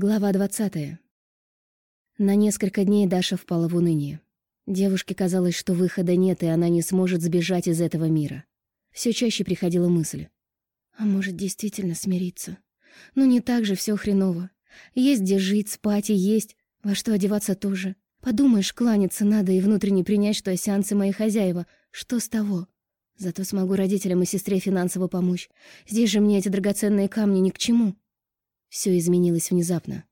Глава двадцатая. На несколько дней Даша впала в уныние. Девушке казалось, что выхода нет, и она не сможет сбежать из этого мира. Все чаще приходила мысль. А может, действительно смириться? Ну, не так же все хреново. Есть где жить, спать и есть, во что одеваться тоже. Подумаешь, кланяться надо и внутренне принять, что осянцы мои хозяева. Что с того? Зато смогу родителям и сестре финансово помочь. Здесь же мне эти драгоценные камни ни к чему. Все изменилось внезапно.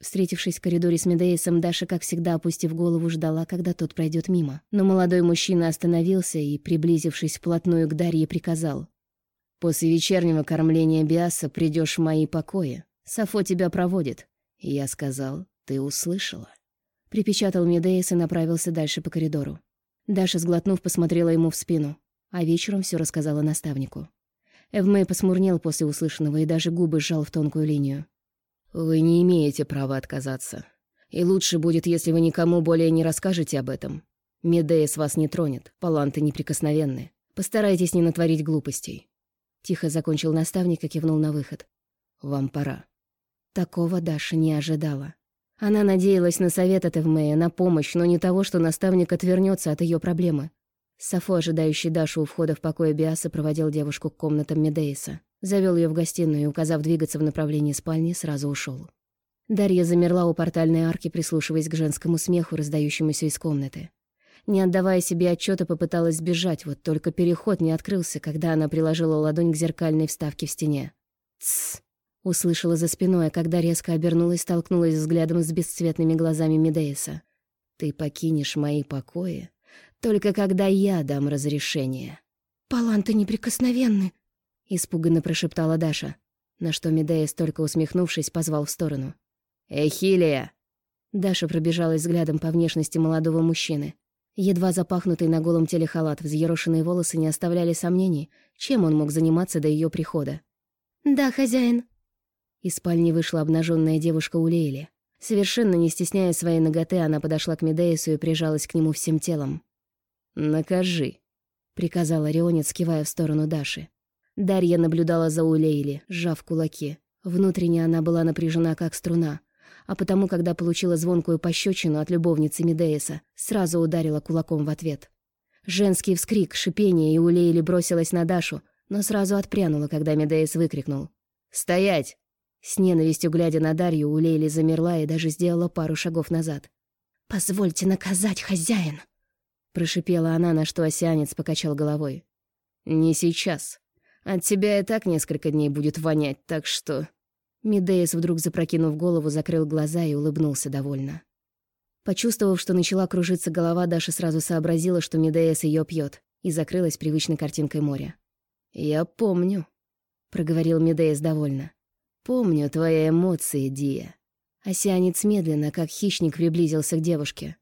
Встретившись в коридоре с Медеисом, Даша, как всегда, опустив голову, ждала, когда тот пройдет мимо. Но молодой мужчина остановился и, приблизившись вплотную к Дарье, приказал. «После вечернего кормления Биаса придешь в мои покои. Сафо тебя проводит». Я сказал, «Ты услышала». Припечатал Медеис и направился дальше по коридору. Даша, сглотнув, посмотрела ему в спину а вечером все рассказала наставнику. Эвмэй посмурнел после услышанного и даже губы сжал в тонкую линию. «Вы не имеете права отказаться. И лучше будет, если вы никому более не расскажете об этом. Медея с вас не тронет, паланты неприкосновенны. Постарайтесь не натворить глупостей». Тихо закончил наставник и кивнул на выход. «Вам пора». Такого Даша не ожидала. Она надеялась на совет от Эвмея, на помощь, но не того, что наставник отвернется от ее проблемы. Сафо, ожидающий Дашу у входа в покое Биаса, проводил девушку к комнатам Медеиса. Завел ее в гостиную и, указав двигаться в направлении спальни, сразу ушел. Дарья замерла у портальной арки, прислушиваясь к женскому смеху, раздающемуся из комнаты. Не отдавая себе отчета, попыталась сбежать, вот только переход не открылся, когда она приложила ладонь к зеркальной вставке в стене. «Тссс!» — услышала за спиной, а когда резко обернулась, столкнулась взглядом с бесцветными глазами Медеиса. «Ты покинешь мои покои, только когда я дам разрешение». «Паланты неприкосновенны», — испуганно прошептала Даша, на что Медея, столько усмехнувшись, позвал в сторону. «Эхилия!» Даша пробежалась взглядом по внешности молодого мужчины. Едва запахнутый на голом теле халат, взъерошенные волосы не оставляли сомнений, чем он мог заниматься до ее прихода. «Да, хозяин». Из спальни вышла обнаженная девушка Улейли. Совершенно не стесняя своей ноготы, она подошла к Медеису и прижалась к нему всем телом. «Накажи», — приказал Орионец, кивая в сторону Даши. Дарья наблюдала за Улейли, сжав кулаки. Внутренне она была напряжена, как струна, а потому, когда получила звонкую пощечину от любовницы Медеиса, сразу ударила кулаком в ответ. Женский вскрик, шипение, и Улейли бросилась на Дашу, но сразу отпрянула, когда Медеис выкрикнул. «Стоять!» С ненавистью глядя на Дарью, Улейли замерла и даже сделала пару шагов назад. «Позвольте наказать, хозяин!» Прошипела она, на что осянец покачал головой. «Не сейчас. От тебя и так несколько дней будет вонять, так что...» Медеис, вдруг запрокинув голову, закрыл глаза и улыбнулся довольно. Почувствовав, что начала кружиться голова, Даша сразу сообразила, что Медеис ее пьет, и закрылась привычной картинкой моря. «Я помню», — проговорил Медеис довольно. «Помню твои эмоции, Дия». Осянец медленно, как хищник, приблизился к девушке.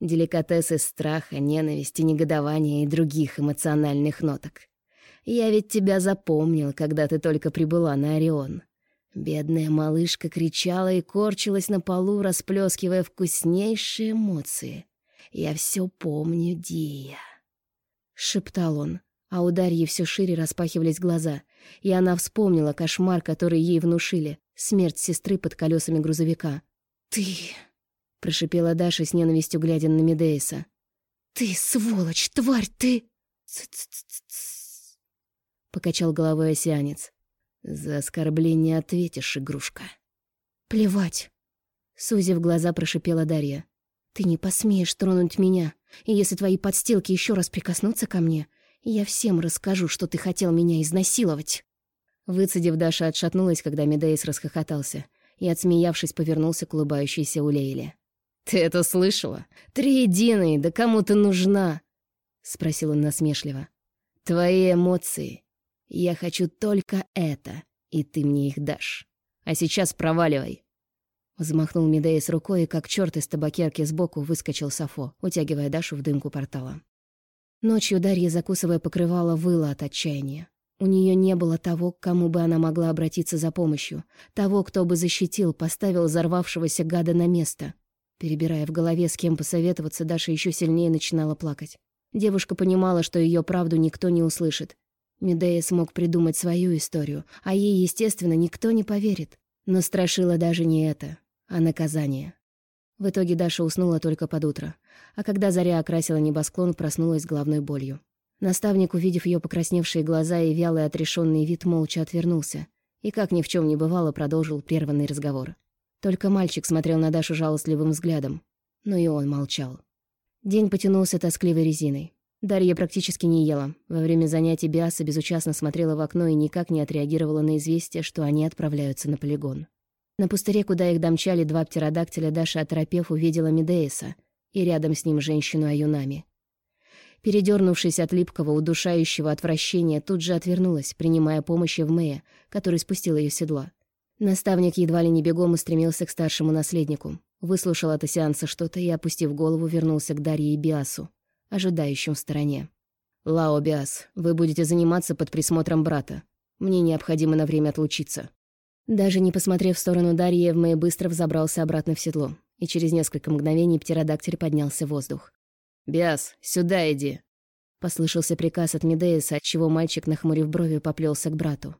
Деликатесы страха, ненависти, негодования и других эмоциональных ноток. Я ведь тебя запомнил, когда ты только прибыла на Орион. Бедная малышка кричала и корчилась на полу, расплескивая вкуснейшие эмоции. «Я все помню, Дия», — шептал он, а у Дарьи все шире распахивались глаза, и она вспомнила кошмар, который ей внушили, смерть сестры под колесами грузовика. «Ты...» — прошипела Даша с ненавистью, глядя на Медеиса. «Ты, сволочь, тварь, ты...» Покачал головой осянец. «За оскорбление ответишь, игрушка». «Плевать!» — сузив глаза, прошипела Дарья. «Ты не посмеешь тронуть меня, и если твои подстилки еще раз прикоснутся ко мне, я всем расскажу, что ты хотел меня изнасиловать». Выцедив, Даша отшатнулась, когда Медеис расхохотался, и, отсмеявшись, повернулся к улыбающейся Улейле. «Ты это слышала? Триединый, да кому ты нужна?» — спросил он насмешливо. «Твои эмоции. Я хочу только это, и ты мне их дашь. А сейчас проваливай». Взмахнул Медеис рукой, и как черт из табакерки сбоку выскочил Сафо, утягивая Дашу в дымку портала. Ночью Дарья, закусывая покрывало, выла от отчаяния. У нее не было того, к кому бы она могла обратиться за помощью, того, кто бы защитил, поставил взорвавшегося гада на место — Перебирая в голове, с кем посоветоваться, Даша еще сильнее начинала плакать. Девушка понимала, что ее правду никто не услышит. Медея смог придумать свою историю, а ей, естественно, никто не поверит. Но страшило даже не это, а наказание. В итоге Даша уснула только под утро, а когда заря окрасила небосклон, проснулась головной болью. Наставник, увидев ее покрасневшие глаза и вялый отрешенный вид, молча отвернулся и, как ни в чем не бывало, продолжил прерванный разговор. Только мальчик смотрел на Дашу жалостливым взглядом, но и он молчал. День потянулся тоскливой резиной. Дарья практически не ела. Во время занятий Биаса безучастно смотрела в окно и никак не отреагировала на известие, что они отправляются на полигон. На пустыре, куда их домчали два птеродактиля, Даша, оторопев, увидела Медеиса и рядом с ним женщину Аюнами. Передернувшись от липкого, удушающего отвращения, тут же отвернулась, принимая помощь Евмея, который спустил ее седла. Наставник едва ли не бегом устремился к старшему наследнику. Выслушал от сеанса что-то и, опустив голову, вернулся к Дарье и Биасу, ожидающим в стороне. «Лао Биас, вы будете заниматься под присмотром брата. Мне необходимо на время отлучиться». Даже не посмотрев в сторону Дарьи, Эвмэй быстро взобрался обратно в седло, и через несколько мгновений птеродактиль поднялся в воздух. «Биас, сюда иди!» Послышался приказ от Медеиса, отчего мальчик, нахмурив брови, поплелся к брату.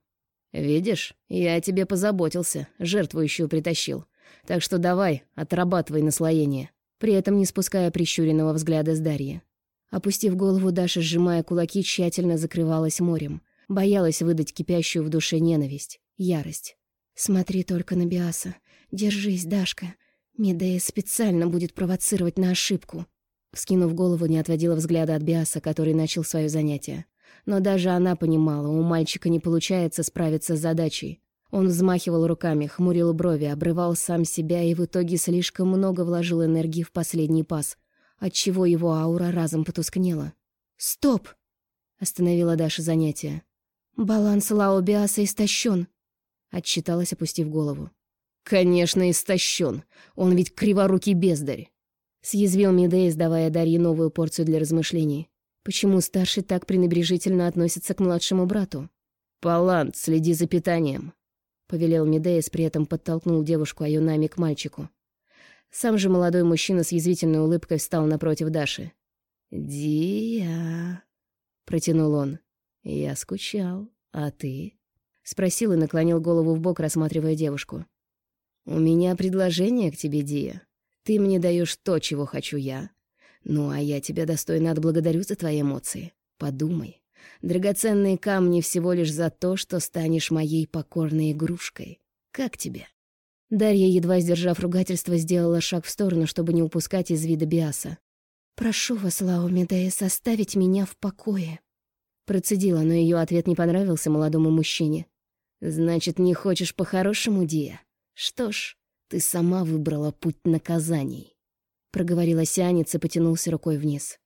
«Видишь, я о тебе позаботился, жертву еще притащил. Так что давай, отрабатывай наслоение». При этом не спуская прищуренного взгляда с Дарьи. Опустив голову, Даша, сжимая кулаки, тщательно закрывалась морем. Боялась выдать кипящую в душе ненависть, ярость. «Смотри только на Биаса. Держись, Дашка. Медея специально будет провоцировать на ошибку». Вскинув голову, не отводила взгляда от Биаса, который начал свое занятие. Но даже она понимала, у мальчика не получается справиться с задачей. Он взмахивал руками, хмурил брови, обрывал сам себя и в итоге слишком много вложил энергии в последний пас, отчего его аура разом потускнела. «Стоп!» — остановила Даша занятие. «Баланс Лао Биаса истощен. Отчиталась, опустив голову. «Конечно, истощен. Он ведь криворукий бездарь!» Съязвил Медея, сдавая Дарье новую порцию для размышлений. Почему старший так пренебрежительно относится к младшему брату? «Палант, следи за питанием», — повелел Медеис, при этом подтолкнул девушку Аюнами к мальчику. Сам же молодой мужчина с язвительной улыбкой встал напротив Даши. «Дия», — протянул он, — «я скучал, а ты?» Спросил и наклонил голову в бок, рассматривая девушку. «У меня предложение к тебе, Дия. Ты мне даешь то, чего хочу я. Ну, а я тебя достойно отблагодарю за твои эмоции. Подумай. Драгоценные камни всего лишь за то, что станешь моей покорной игрушкой. Как тебе?» Дарья, едва сдержав ругательство, сделала шаг в сторону, чтобы не упускать из вида Биаса. «Прошу вас, Лао Медея, составить меня в покое». Процедила, но ее ответ не понравился молодому мужчине. «Значит, не хочешь по-хорошему, Дия? Что ж, ты сама выбрала путь наказаний», — проговорила сианец и потянулся рукой вниз.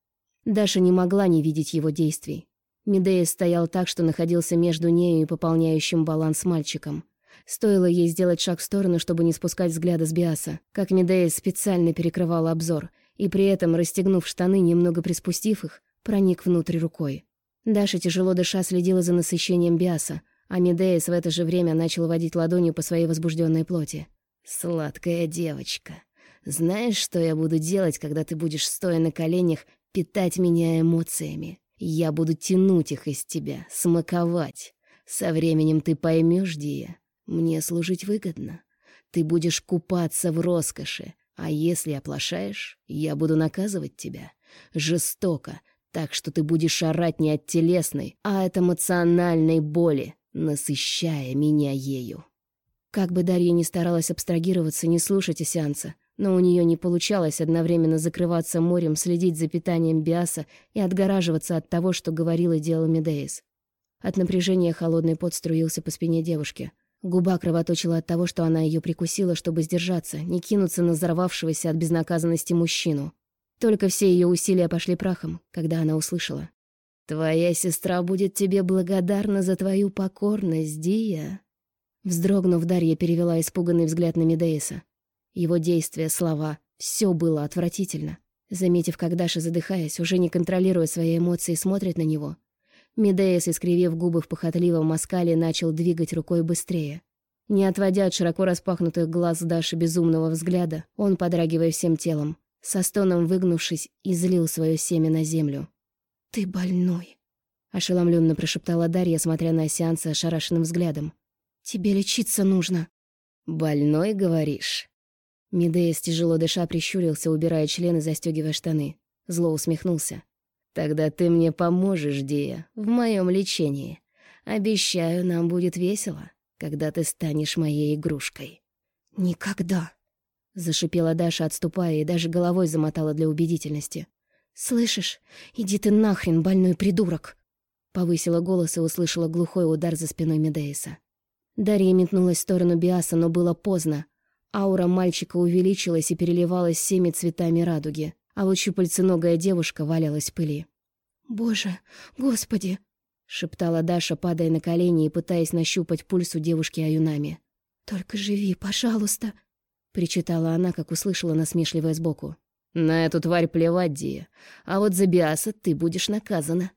Даша не могла не видеть его действий. Медея стоял так, что находился между нею и пополняющим баланс мальчиком. Стоило ей сделать шаг в сторону, чтобы не спускать взгляда с Биаса, как Медея специально перекрывал обзор, и при этом, расстегнув штаны, немного приспустив их, проник внутрь рукой. Даша, тяжело дыша, следила за насыщением Биаса, а Медеис в это же время начал водить ладонью по своей возбужденной плоти. «Сладкая девочка, знаешь, что я буду делать, когда ты будешь, стоя на коленях, питать меня эмоциями? Я буду тянуть их из тебя, смаковать. Со временем ты поймешь, Дия, мне служить выгодно. Ты будешь купаться в роскоши, а если оплошаешь, я буду наказывать тебя. Жестоко, так что ты будешь орать не от телесной, а от эмоциональной боли, насыщая меня ею. Как бы Дарья ни старалась абстрагироваться, не слушать сеанса, но у нее не получалось одновременно закрываться морем, следить за питанием Биаса и отгораживаться от того, что говорил и делал Медеис. От напряжения холодный пот струился по спине девушки. Губа кровоточила от того, что она ее прикусила, чтобы сдержаться, не кинуться на взорвавшегося от безнаказанности мужчину. Только все ее усилия пошли прахом, когда она услышала. «Твоя сестра будет тебе благодарна за твою покорность, Дия». Вздрогнув, Дарья перевела испуганный взгляд на Медеиса. Его действия, слова — все было отвратительно. Заметив, как Даша, задыхаясь, уже не контролируя свои эмоции, смотрит на него, Медеис, искривив губы в похотливом маскале, начал двигать рукой быстрее. Не отводя от широко распахнутых глаз Даши безумного взгляда, он, подрагивая всем телом, со стоном выгнувшись, излил свое семя на землю. «Ты больной», — ошеломленно прошептала Дарья, смотря на сеанса ошарашенным взглядом. «Тебе лечиться нужно». «Больной, говоришь?» Медеис, тяжело дыша, прищурился, убирая член и застегивая штаны. Зло усмехнулся. «Тогда ты мне поможешь, Дия, в моем лечении. Обещаю, нам будет весело, когда ты станешь моей игрушкой». «Никогда!» — зашипела Даша, отступая, и даже головой замотала для убедительности. «Слышишь? Иди ты нахрен, больной придурок!» Повысила голос и услышала глухой удар за спиной Медеиса. Дарья метнулась в сторону Биаса, но было поздно. Аура мальчика увеличилась и переливалась всеми цветами радуги, а вот щупальценогая девушка валялась в пыли. «Боже, господи!» — шептала Даша, падая на колени и пытаясь нащупать пульс у девушки аюнами. «Только живи, пожалуйста!» — причитала она, как услышала насмешливое сбоку. «На эту тварь плевать, Дия. А вот за Биаса ты будешь наказана».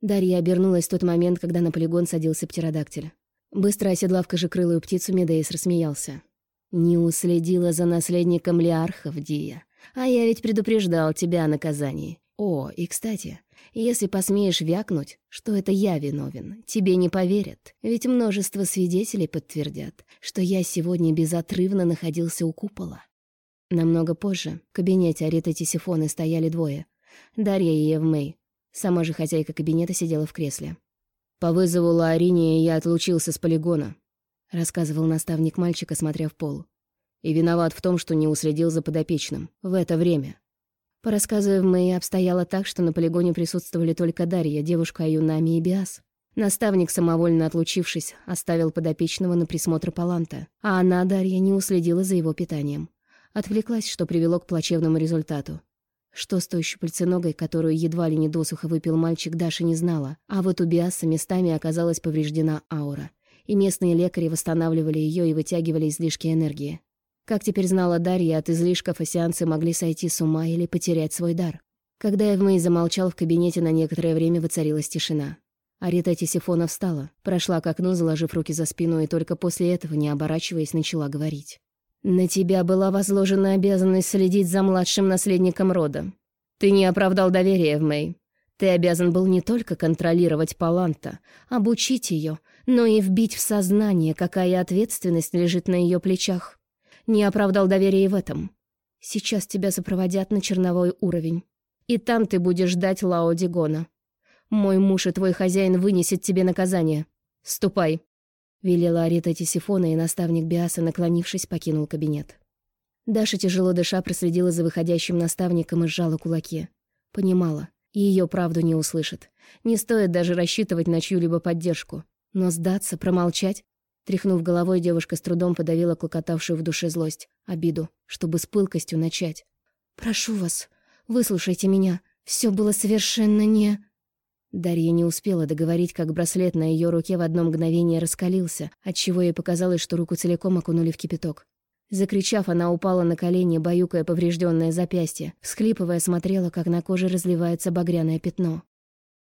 Дарья обернулась в тот момент, когда на полигон садился птеродактиль. Быстро оседлав кожекрылую птицу, Медеис рассмеялся. «Не уследила за наследником Лиархов, Дия. А я ведь предупреждал тебя о наказании. О, и кстати, если посмеешь вякнуть, что это я виновен, тебе не поверят, ведь множество свидетелей подтвердят, что я сегодня безотрывно находился у купола. Намного позже в кабинете Ариты Тисифоны стояли двое. Дарья и Евмей. Сама же хозяйка кабинета сидела в кресле. «По вызову Лаариния я отлучился с полигона», — рассказывал наставник мальчика, смотря в пол. «И виноват в том, что не уследил за подопечным. В это время». По рассказу Евмей обстояло так, что на полигоне присутствовали только Дарья, девушка Аюнами и Биас. Наставник, самовольно отлучившись, оставил подопечного на присмотр Паланта, а она, Дарья, не уследила за его питанием. Отвлеклась, что привело к плачевному результату. Что с той щупальценогой, которую едва ли не досуха выпил мальчик, Даша не знала, а вот у Биаса местами оказалась повреждена аура. И местные лекари восстанавливали ее и вытягивали излишки энергии. Как теперь знала Дарья, от излишков осеанцы могли сойти с ума или потерять свой дар. Когда Эвмей замолчал, в кабинете на некоторое время воцарилась тишина. Арита Тисифона встала, прошла к окну, заложив руки за спину, и только после этого, не оборачиваясь, начала говорить. На тебя была возложена обязанность следить за младшим наследником рода. Ты не оправдал доверия в Мэй. Ты обязан был не только контролировать Паланта, обучить ее, но и вбить в сознание, какая ответственность лежит на ее плечах. Не оправдал доверия и в этом. Сейчас тебя сопроводят на черновой уровень. И там ты будешь ждать Лао Дигона. Мой муж и твой хозяин вынесет тебе наказание. Ступай. Велела Арита Тисифона, и наставник Биаса, наклонившись, покинул кабинет. Даша, тяжело дыша, проследила за выходящим наставником и сжала кулаки. Понимала, ее правду не услышат. Не стоит даже рассчитывать на чью-либо поддержку. Но сдаться, промолчать? Тряхнув головой, девушка с трудом подавила клокотавшую в душе злость, обиду, чтобы с пылкостью начать. «Прошу вас, выслушайте меня. Все было совершенно не...» Дарья не успела договорить, как браслет на ее руке в одно мгновение раскалился, отчего ей показалось, что руку целиком окунули в кипяток. Закричав, она упала на колени, баюкая поврежденное запястье, всхлипывая, смотрела, как на коже разливается багряное пятно.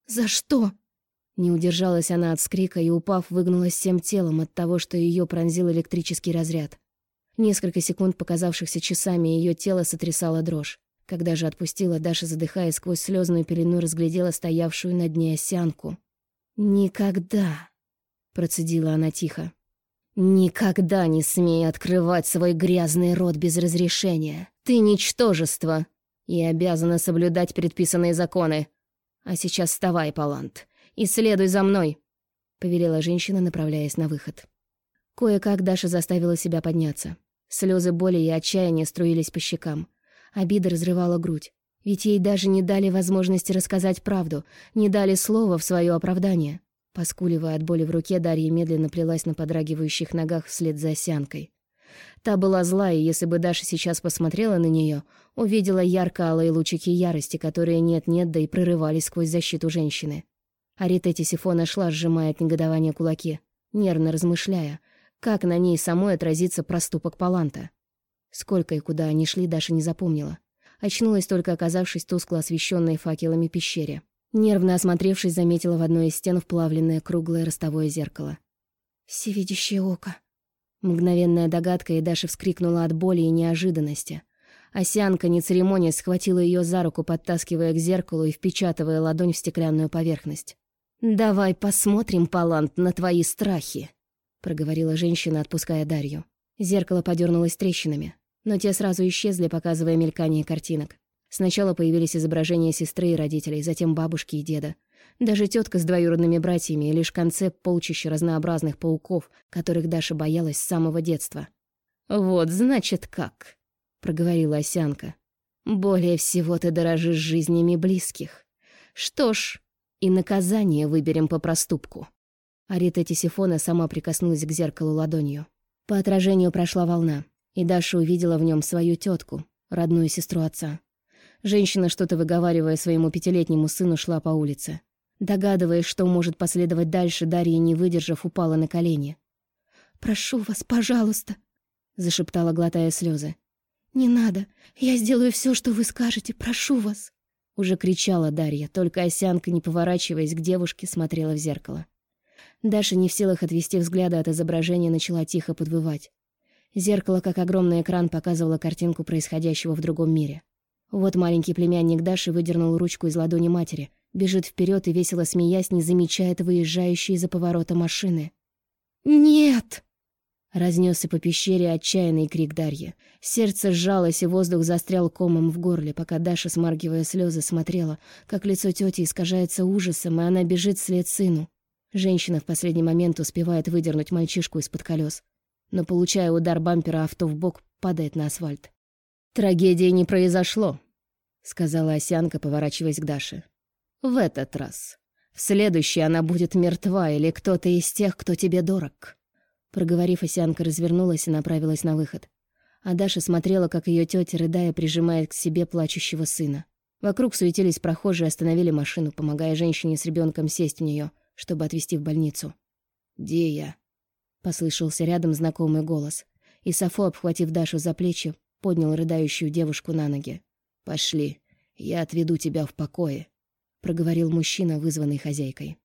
«За что?» Не удержалась она от скрика и, упав, выгнулась всем телом от того, что ее пронзил электрический разряд. Несколько секунд, показавшихся часами, ее тело сотрясало дрожь. Когда же отпустила, Даша, задыхаясь сквозь слезную пелену, разглядела стоявшую над ней осянку. «Никогда!» — процедила она тихо. «Никогда не смей открывать свой грязный рот без разрешения. Ты ничтожество и обязана соблюдать предписанные законы. А сейчас вставай, Палант, и следуй за мной!» — повелела женщина, направляясь на выход. Кое-как Даша заставила себя подняться. Слезы боли и отчаяния струились по щекам. Обида разрывала грудь. Ведь ей даже не дали возможности рассказать правду, не дали слова в свое оправдание. Поскуливая от боли в руке, Дарья медленно плелась на подрагивающих ногах вслед за осянкой. Та была зла, и если бы Даша сейчас посмотрела на нее, увидела ярко-алые лучики ярости, которые нет-нет, да и прорывались сквозь защиту женщины. А Рита Тисифона шла, сжимая от негодования кулаки, нервно размышляя, как на ней самой отразится проступок Паланта. Сколько и куда они шли, Даша не запомнила. Очнулась только оказавшись тускло освещенной факелами пещере. Нервно осмотревшись, заметила в одной из стен вплавленное круглое ростовое зеркало. «Всевидящее око». Мгновенная догадка, и Даша вскрикнула от боли и неожиданности. Осянка, не церемонясь, схватила ее за руку, подтаскивая к зеркалу и впечатывая ладонь в стеклянную поверхность. «Давай посмотрим, Палант, на твои страхи», — проговорила женщина, отпуская Дарью. Зеркало подернулось трещинами, но те сразу исчезли, показывая мелькание картинок. Сначала появились изображения сестры и родителей, затем бабушки и деда. Даже тетка с двоюродными братьями и лишь конце полчища разнообразных пауков, которых Даша боялась с самого детства. «Вот, значит, как», — проговорила Осянка. «Более всего ты дорожишь жизнями близких. Что ж, и наказание выберем по проступку». Арита Тисифона сама прикоснулась к зеркалу ладонью. По отражению прошла волна, и Даша увидела в нем свою тетку, родную сестру отца. Женщина, что-то выговаривая своему пятилетнему сыну, шла по улице. Догадываясь, что может последовать дальше, Дарья, не выдержав, упала на колени. «Прошу вас, пожалуйста», — зашептала, глотая слезы. «Не надо. Я сделаю все, что вы скажете. Прошу вас». Уже кричала Дарья, только Осянка, не поворачиваясь к девушке, смотрела в зеркало. Даша, не в силах отвести взгляда от изображения, начала тихо подвывать. Зеркало, как огромный экран, показывало картинку происходящего в другом мире. Вот маленький племянник Даши выдернул ручку из ладони матери, бежит вперед и, весело смеясь, не замечает выезжающей из-за поворота машины. «Нет!» Разнесся по пещере отчаянный крик Дарьи. Сердце сжалось, и воздух застрял комом в горле, пока Даша, смаргивая слезы, смотрела, как лицо тети искажается ужасом, и она бежит вслед сыну. Женщина в последний момент успевает выдернуть мальчишку из-под колес, но, получая удар бампера, авто в бок падает на асфальт. «Трагедии не произошло», — сказала Осянка, поворачиваясь к Даше. «В этот раз. В следующий она будет мертва или кто-то из тех, кто тебе дорог». Проговорив, Осянка развернулась и направилась на выход. А Даша смотрела, как ее тетя, рыдая, прижимает к себе плачущего сына. Вокруг суетились прохожие, остановили машину, помогая женщине с ребенком сесть в нее, чтобы отвезти в больницу. «Где послышался рядом знакомый голос. И Сафо, обхватив Дашу за плечи, поднял рыдающую девушку на ноги. «Пошли, я отведу тебя в покое», — проговорил мужчина, вызванный хозяйкой.